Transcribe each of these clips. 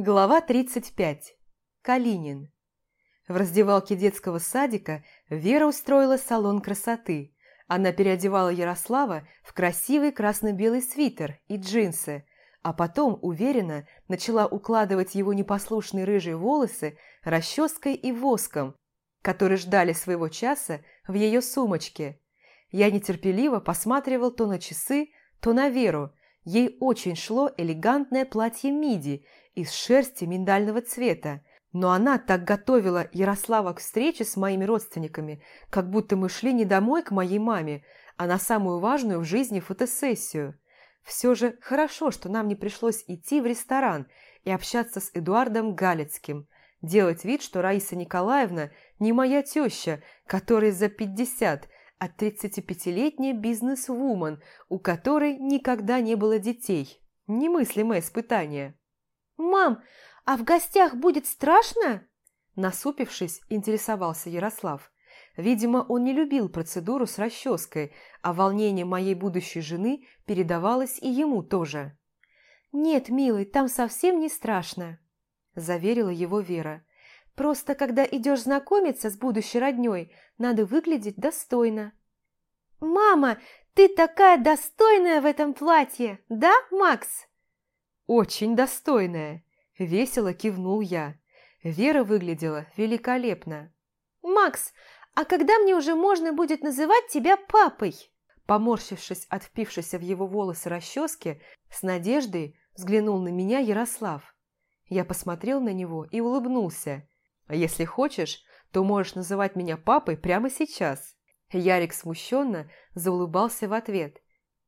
Глава 35. Калинин. В раздевалке детского садика Вера устроила салон красоты. Она переодевала Ярослава в красивый красно-белый свитер и джинсы, а потом, уверенно, начала укладывать его непослушные рыжие волосы расческой и воском, которые ждали своего часа в ее сумочке. Я нетерпеливо посматривал то на часы, то на Веру. Ей очень шло элегантное платье миди – из шерсти миндального цвета, но она так готовила Ярослава к встрече с моими родственниками, как будто мы шли не домой к моей маме, а на самую важную в жизни фотосессию. Все же хорошо, что нам не пришлось идти в ресторан и общаться с Эдуардом Галицким, делать вид, что Раиса Николаевна не моя теща, которая за 50, а 35-летняя бизнес-вумен, у которой никогда не было детей. Немыслимое испытание. «Мам, а в гостях будет страшно?» Насупившись, интересовался Ярослав. Видимо, он не любил процедуру с расческой, а волнение моей будущей жены передавалось и ему тоже. «Нет, милый, там совсем не страшно», – заверила его Вера. «Просто, когда идешь знакомиться с будущей роднёй, надо выглядеть достойно». «Мама, ты такая достойная в этом платье, да, Макс?» «Очень достойная!» – весело кивнул я. Вера выглядела великолепно. «Макс, а когда мне уже можно будет называть тебя папой?» Поморщившись от впившейся в его волосы расчески, с надеждой взглянул на меня Ярослав. Я посмотрел на него и улыбнулся. «А «Если хочешь, то можешь называть меня папой прямо сейчас». Ярик смущенно заулыбался в ответ.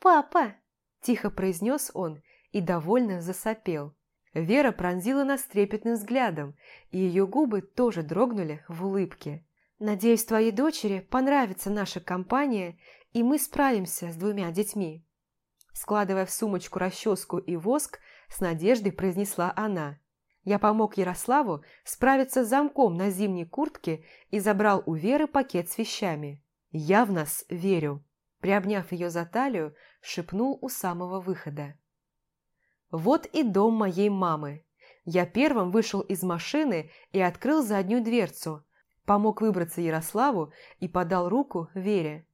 «Папа!» – тихо произнес он и довольно засопел. Вера пронзила нас трепетным взглядом, и ее губы тоже дрогнули в улыбке. «Надеюсь, твоей дочери понравится наша компания, и мы справимся с двумя детьми». Складывая в сумочку расческу и воск, с надеждой произнесла она. Я помог Ярославу справиться с замком на зимней куртке и забрал у Веры пакет с вещами. «Я в нас верю», приобняв ее за талию, шепнул у самого выхода. Вот и дом моей мамы. Я первым вышел из машины и открыл заднюю дверцу, помог выбраться Ярославу и подал руку Вере.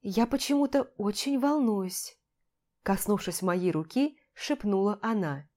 «Я почему-то очень волнуюсь», – коснувшись моей руки, шепнула она.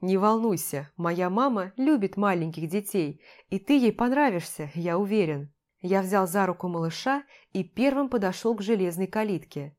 «Не волнуйся, моя мама любит маленьких детей, и ты ей понравишься, я уверен». Я взял за руку малыша и первым подошел к железной калитке.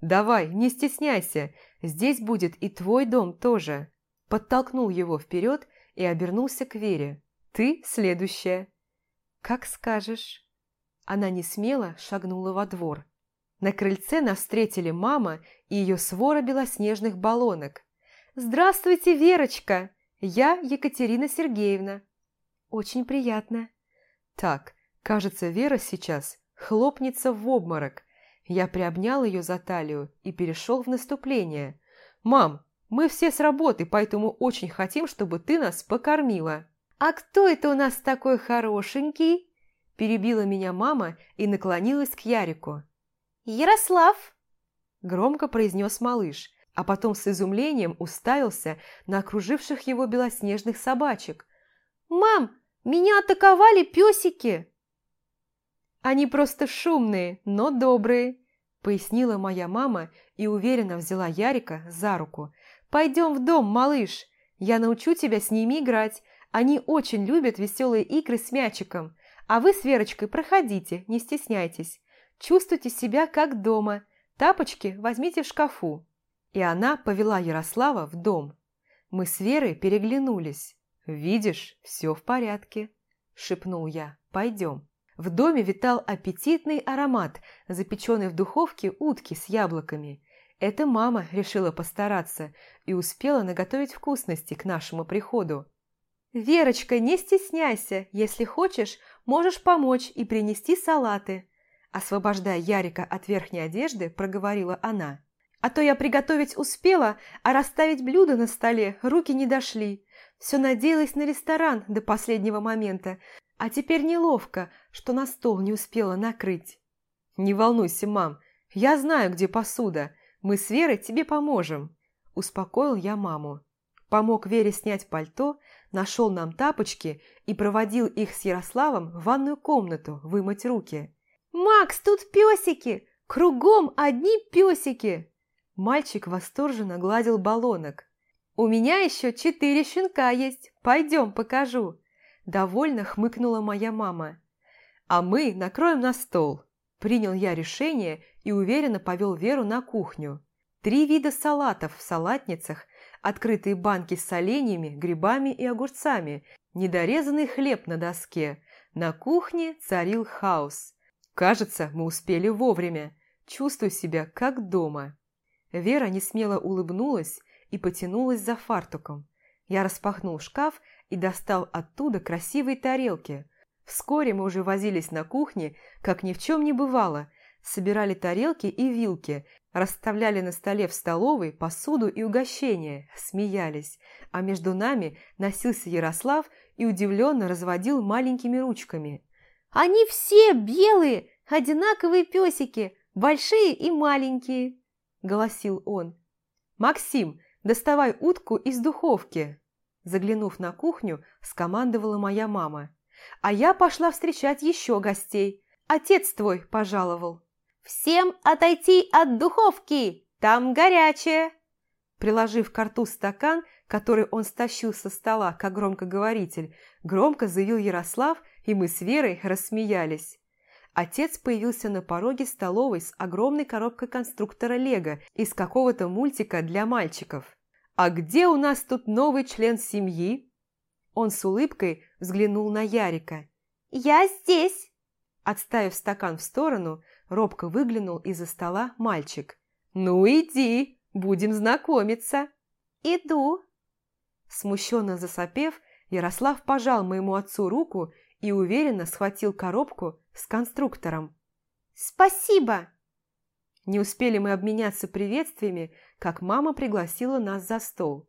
«Давай, не стесняйся, здесь будет и твой дом тоже». Подтолкнул его вперед и обернулся к Вере. «Ты следующая». «Как скажешь». Она не смело шагнула во двор. На крыльце нас встретили мама и ее свора белоснежных баллонок. «Здравствуйте, Верочка! Я Екатерина Сергеевна». «Очень приятно». Так, кажется, Вера сейчас хлопнется в обморок. Я приобнял ее за талию и перешел в наступление. «Мам, мы все с работы, поэтому очень хотим, чтобы ты нас покормила». «А кто это у нас такой хорошенький?» Перебила меня мама и наклонилась к Ярику. «Ярослав!» Громко произнес малыш, а потом с изумлением уставился на окруживших его белоснежных собачек. «Мам, меня атаковали песики!» Они просто шумные, но добрые», – пояснила моя мама и уверенно взяла Ярика за руку. «Пойдем в дом, малыш. Я научу тебя с ними играть. Они очень любят веселые игры с мячиком. А вы с Верочкой проходите, не стесняйтесь. Чувствуйте себя как дома. Тапочки возьмите в шкафу». И она повела Ярослава в дом. Мы с Верой переглянулись. «Видишь, все в порядке», – шепнул я. «Пойдем». В доме витал аппетитный аромат запеченной в духовке утки с яблоками. Эта мама решила постараться и успела наготовить вкусности к нашему приходу. «Верочка, не стесняйся, если хочешь, можешь помочь и принести салаты», освобождая Ярика от верхней одежды, проговорила она. «А то я приготовить успела, а расставить блюда на столе руки не дошли. Все надеялась на ресторан до последнего момента, а теперь неловко, что на стол не успела накрыть. Не волнуйся, мам, я знаю, где посуда. Мы с Верой тебе поможем. Успокоил я маму. помог Вере снять пальто, нашел нам тапочки и проводил их с Ярославом в ванную комнату вымыть руки. «Макс, тут песики! Кругом одни песики!» Мальчик восторженно гладил баллонок. «У меня еще четыре щенка есть, пойдем покажу!» Довольно хмыкнула моя мама. «А мы накроем на стол!» Принял я решение и уверенно повел Веру на кухню. Три вида салатов в салатницах, открытые банки с соленьями, грибами и огурцами, недорезанный хлеб на доске. На кухне царил хаос. Кажется, мы успели вовремя. Чувствую себя как дома. Вера несмело улыбнулась и потянулась за фартуком. Я распахнул шкаф и достал оттуда красивые тарелки. Вскоре мы уже возились на кухне, как ни в чем не бывало, собирали тарелки и вилки, расставляли на столе в столовой посуду и угощения, смеялись, а между нами носился Ярослав и удивленно разводил маленькими ручками. «Они все белые, одинаковые песики, большие и маленькие!» – голосил он. «Максим, доставай утку из духовки!» Заглянув на кухню, скомандовала моя мама. А я пошла встречать еще гостей. Отец твой пожаловал. «Всем отойти от духовки! Там горячее!» Приложив к рту стакан, который он стащил со стола, как громкоговоритель, громко заявил Ярослав, и мы с Верой рассмеялись. Отец появился на пороге столовой с огромной коробкой конструктора Лего из какого-то мультика для мальчиков. «А где у нас тут новый член семьи?» Он с улыбкой взглянул на Ярика. «Я здесь!» Отставив стакан в сторону, робко выглянул из-за стола мальчик. «Ну иди, будем знакомиться!» «Иду!» Смущенно засопев, Ярослав пожал моему отцу руку и уверенно схватил коробку с конструктором. «Спасибо!» Не успели мы обменяться приветствиями, как мама пригласила нас за стол.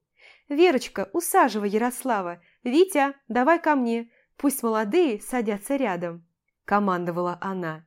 «Верочка, усаживай Ярослава. Витя, давай ко мне. Пусть молодые садятся рядом», – командовала она.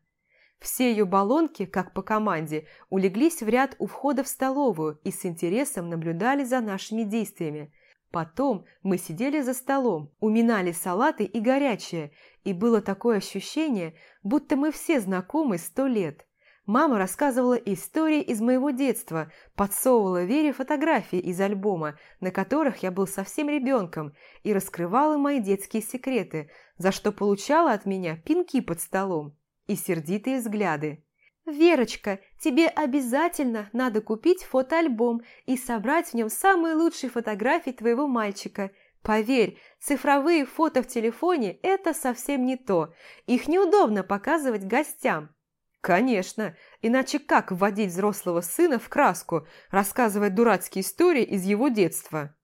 Все ее баллонки, как по команде, улеглись в ряд у входа в столовую и с интересом наблюдали за нашими действиями. Потом мы сидели за столом, уминали салаты и горячее, и было такое ощущение, будто мы все знакомы сто лет. Мама рассказывала истории из моего детства, подсовывала Вере фотографии из альбома, на которых я был совсем ребенком, и раскрывала мои детские секреты, за что получала от меня пинки под столом и сердитые взгляды. «Верочка, тебе обязательно надо купить фотоальбом и собрать в нем самые лучшие фотографии твоего мальчика. Поверь, цифровые фото в телефоне – это совсем не то. Их неудобно показывать гостям». «Конечно, иначе как вводить взрослого сына в краску, рассказывать дурацкие истории из его детства?»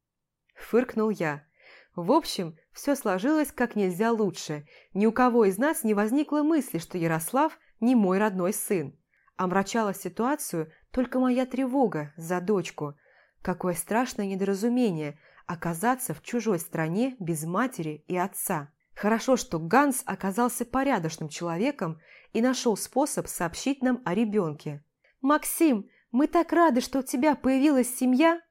Фыркнул я. В общем, все сложилось как нельзя лучше. Ни у кого из нас не возникло мысли, что Ярослав не мой родной сын. Омрачала ситуацию только моя тревога за дочку. Какое страшное недоразумение оказаться в чужой стране без матери и отца. Хорошо, что Ганс оказался порядочным человеком и нашел способ сообщить нам о ребенке. «Максим, мы так рады, что у тебя появилась семья!»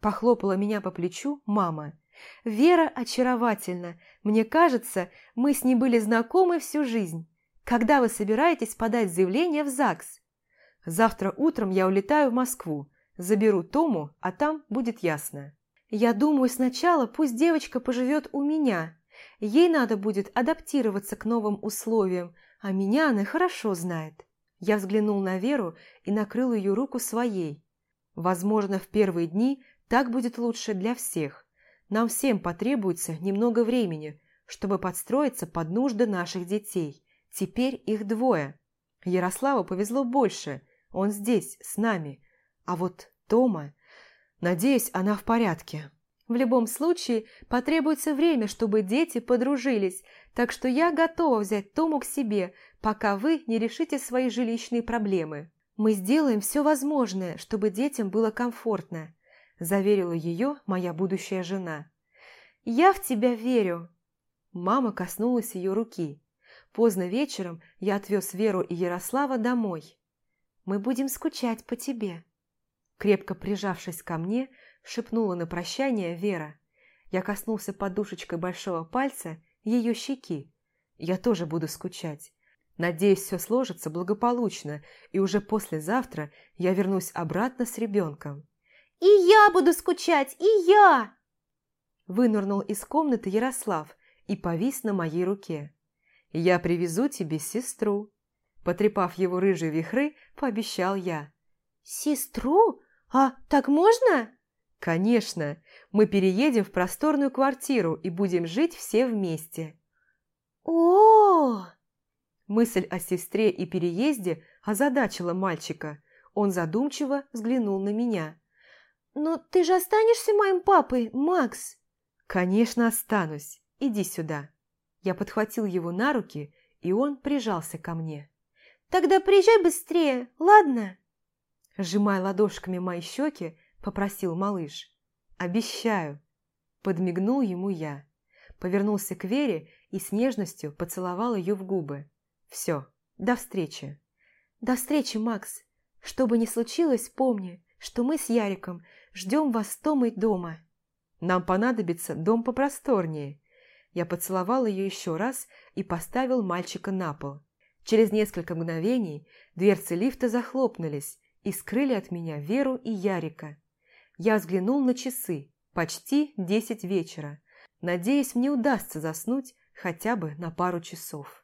Похлопала меня по плечу мама. Вера очаровательна. Мне кажется, мы с ней были знакомы всю жизнь. Когда вы собираетесь подать заявление в ЗАГС? Завтра утром я улетаю в Москву. Заберу Тому, а там будет ясно. Я думаю, сначала пусть девочка поживет у меня. Ей надо будет адаптироваться к новым условиям, а меня она хорошо знает. Я взглянул на Веру и накрыл ее руку своей. Возможно, в первые дни так будет лучше для всех. Нам всем потребуется немного времени, чтобы подстроиться под нужды наших детей. Теперь их двое. Ярославу повезло больше, он здесь, с нами. А вот Тома... Надеюсь, она в порядке. В любом случае, потребуется время, чтобы дети подружились, так что я готова взять Тому к себе, пока вы не решите свои жилищные проблемы. Мы сделаем все возможное, чтобы детям было комфортно заверила ее моя будущая жена. «Я в тебя верю!» Мама коснулась ее руки. Поздно вечером я отвез Веру и Ярослава домой. «Мы будем скучать по тебе». Крепко прижавшись ко мне, – шепнула на прощание Вера. Я коснулся подушечкой большого пальца ее щеки. Я тоже буду скучать. Надеюсь, все сложится благополучно, и уже послезавтра я вернусь обратно с ребенком. «И я буду скучать, и я!» Вынырнул из комнаты Ярослав и повис на моей руке. «Я привезу тебе сестру», Потрепав его рыжие вихры, пообещал я. «Сестру? А так можно?» «Конечно. Мы переедем в просторную квартиру и будем жить все вместе». О, Мысль о сестре и переезде озадачила мальчика. Он задумчиво взглянул на меня. «Но ты же останешься моим папой, Макс?» «Конечно останусь. Иди сюда». Я подхватил его на руки, и он прижался ко мне. «Тогда приезжай быстрее, ладно?» Сжимая ладошками мои щеки, попросил малыш. «Обещаю!» Подмигнул ему я. Повернулся к Вере и с нежностью поцеловал ее в губы. «Все, до встречи!» «До встречи, Макс! Что бы ни случилось, помни, что мы с Яриком ждем вас с Томой дома!» «Нам понадобится дом попросторнее!» Я поцеловал ее еще раз и поставил мальчика на пол. Через несколько мгновений дверцы лифта захлопнулись и скрыли от меня Веру и Ярика. Я взглянул на часы, почти десять вечера. Надеюсь, мне удастся заснуть хотя бы на пару часов.